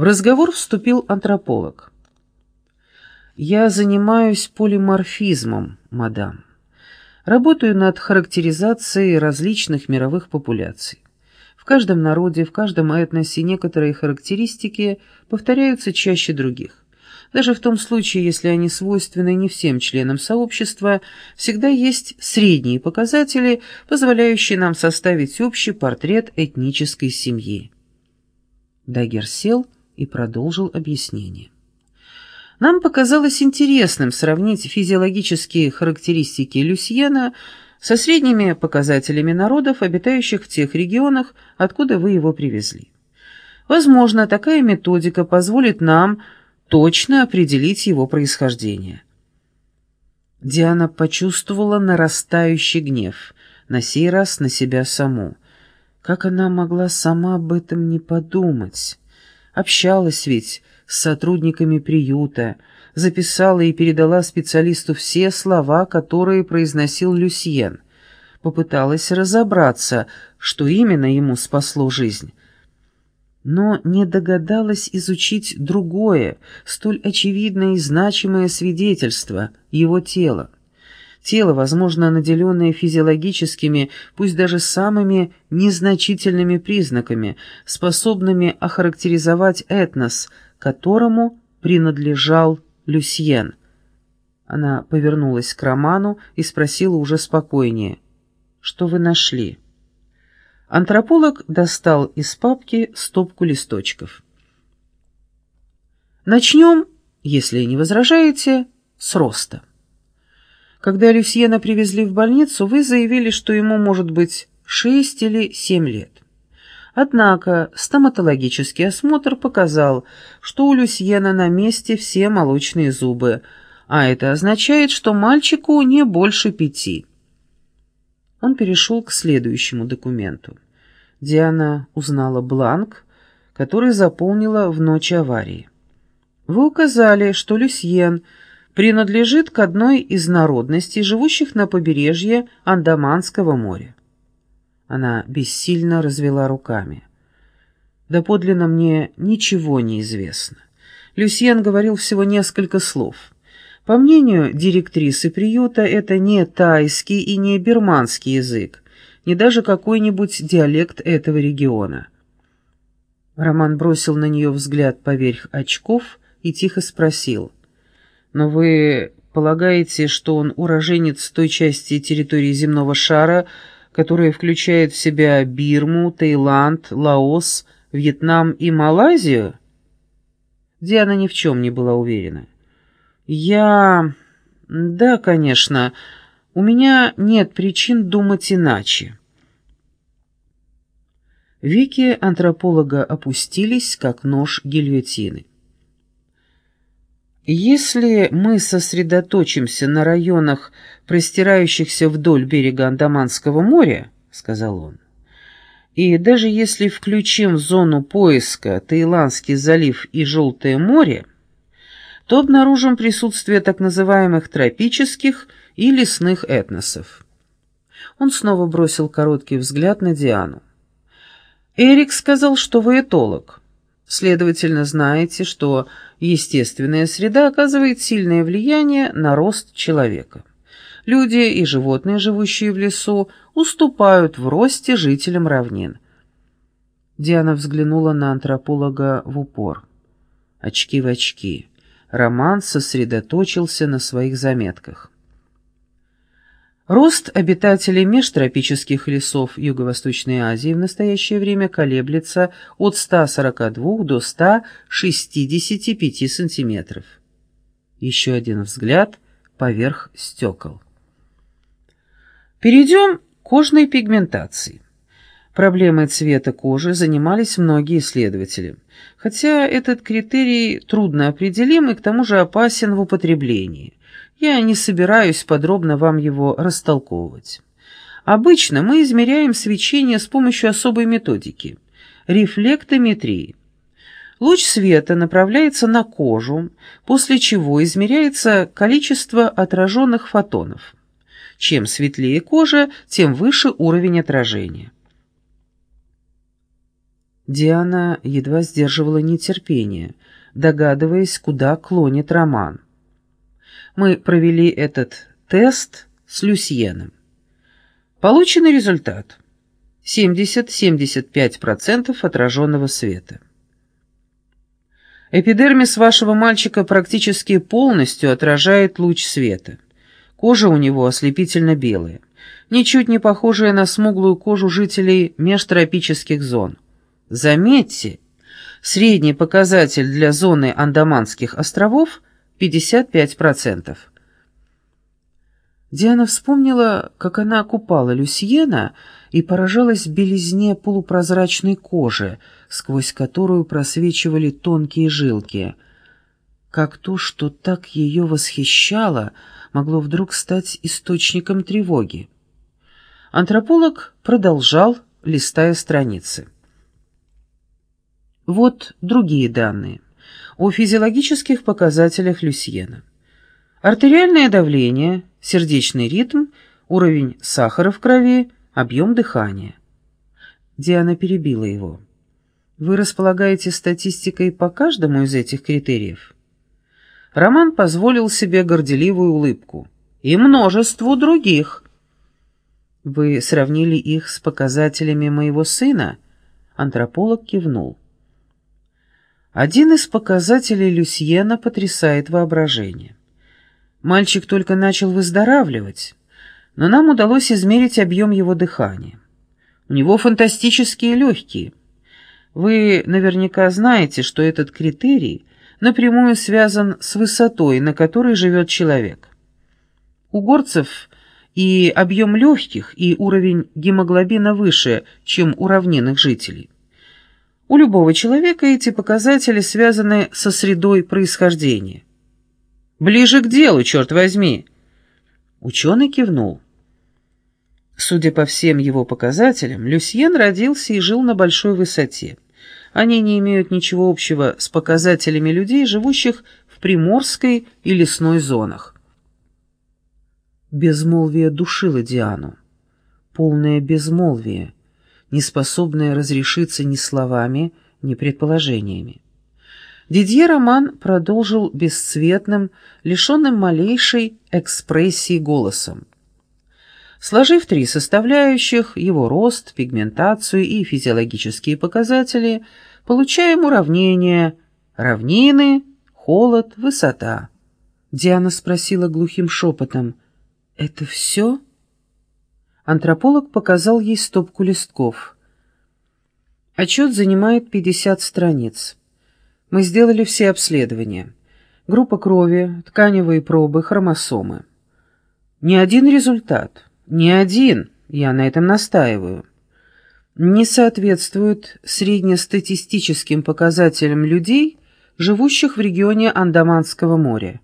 В разговор вступил антрополог. «Я занимаюсь полиморфизмом, мадам. Работаю над характеризацией различных мировых популяций. В каждом народе, в каждом этносе некоторые характеристики повторяются чаще других. Даже в том случае, если они свойственны не всем членам сообщества, всегда есть средние показатели, позволяющие нам составить общий портрет этнической семьи. Дагер сел и продолжил объяснение. Нам показалось интересным сравнить физиологические характеристики Люсьена со средними показателями народов, обитающих в тех регионах, откуда вы его привезли. Возможно, такая методика позволит нам точно определить его происхождение. Диана почувствовала нарастающий гнев, на сей раз на себя саму. Как она могла сама об этом не подумать? Общалась ведь с сотрудниками приюта, записала и передала специалисту все слова, которые произносил Люсьен. Попыталась разобраться, что именно ему спасло жизнь но не догадалась изучить другое, столь очевидное и значимое свидетельство — его тело. Тело, возможно, наделенное физиологическими, пусть даже самыми незначительными признаками, способными охарактеризовать этнос, которому принадлежал Люсьен. Она повернулась к Роману и спросила уже спокойнее. «Что вы нашли?» Антрополог достал из папки стопку листочков. Начнем, если не возражаете, с роста. Когда Люсьена привезли в больницу, вы заявили, что ему может быть 6 или 7 лет. Однако стоматологический осмотр показал, что у Люсьена на месте все молочные зубы, а это означает, что мальчику не больше пяти. Он перешел к следующему документу. Диана узнала бланк, который заполнила в ночь аварии. Вы указали, что Люсьен принадлежит к одной из народностей, живущих на побережье Андаманского моря. Она бессильно развела руками. Доподлинно мне ничего не известно. Люсьен говорил всего несколько слов. По мнению директрисы приюта, это не тайский и не бирманский язык, не даже какой-нибудь диалект этого региона. Роман бросил на нее взгляд поверх очков и тихо спросил. «Но вы полагаете, что он уроженец той части территории земного шара, которая включает в себя Бирму, Таиланд, Лаос, Вьетнам и Малайзию?» Диана ни в чем не была уверена. «Я... да, конечно. У меня нет причин думать иначе». Веки антрополога опустились, как нож гильотины. Если мы сосредоточимся на районах, простирающихся вдоль берега Андаманского моря, — сказал он, — и даже если включим в зону поиска Таиландский залив и Желтое море, то обнаружим присутствие так называемых тропических и лесных этносов. Он снова бросил короткий взгляд на Диану. «Эрик сказал, что вы этолог. Следовательно, знаете, что естественная среда оказывает сильное влияние на рост человека. Люди и животные, живущие в лесу, уступают в росте жителям равнин». Диана взглянула на антрополога в упор. Очки в очки. Роман сосредоточился на своих заметках. Рост обитателей межтропических лесов Юго-Восточной Азии в настоящее время колеблется от 142 до 165 сантиметров. Еще один взгляд поверх стекол. Перейдем к кожной пигментации. Проблемой цвета кожи занимались многие исследователи, хотя этот критерий трудно определим и к тому же опасен в употреблении. Я не собираюсь подробно вам его растолковывать. Обычно мы измеряем свечение с помощью особой методики – рефлектометрии. Луч света направляется на кожу, после чего измеряется количество отраженных фотонов. Чем светлее кожа, тем выше уровень отражения. Диана едва сдерживала нетерпение, догадываясь, куда клонит роман. Мы провели этот тест с Люсьеном. Полученный результат. 70-75% отраженного света. Эпидермис вашего мальчика практически полностью отражает луч света. Кожа у него ослепительно белая, ничуть не похожая на смуглую кожу жителей межтропических зон. Заметьте, средний показатель для зоны Андаманских островов – 55%. Диана вспомнила, как она купала Люсьена и поражалась белизне полупрозрачной кожи, сквозь которую просвечивали тонкие жилки. Как то, что так ее восхищало, могло вдруг стать источником тревоги. Антрополог продолжал, листая страницы. Вот другие данные о физиологических показателях Люсьена. Артериальное давление, сердечный ритм, уровень сахара в крови, объем дыхания. Диана перебила его. Вы располагаете статистикой по каждому из этих критериев? Роман позволил себе горделивую улыбку. И множеству других. Вы сравнили их с показателями моего сына? Антрополог кивнул. Один из показателей Люсьена потрясает воображение. Мальчик только начал выздоравливать, но нам удалось измерить объем его дыхания. У него фантастические легкие. Вы наверняка знаете, что этот критерий напрямую связан с высотой, на которой живет человек. У горцев и объем легких, и уровень гемоглобина выше, чем у равнинных жителей. У любого человека эти показатели связаны со средой происхождения. Ближе к делу, черт возьми!» Ученый кивнул. Судя по всем его показателям, Люсьен родился и жил на большой высоте. Они не имеют ничего общего с показателями людей, живущих в приморской и лесной зонах. Безмолвие душило Диану. Полное безмолвие, неспособное разрешиться ни словами, ни предположениями. Дидье Роман продолжил бесцветным, лишенным малейшей экспрессии голосом. Сложив три составляющих, его рост, пигментацию и физиологические показатели, получаем уравнение равнины, холод, высота. Диана спросила глухим шепотом, «Это все?» Антрополог показал ей стопку листков. Отчет занимает 50 страниц. Мы сделали все обследования. Группа крови, тканевые пробы, хромосомы. Ни один результат. Ни один, я на этом настаиваю, не соответствует среднестатистическим показателям людей, живущих в регионе Андаманского моря.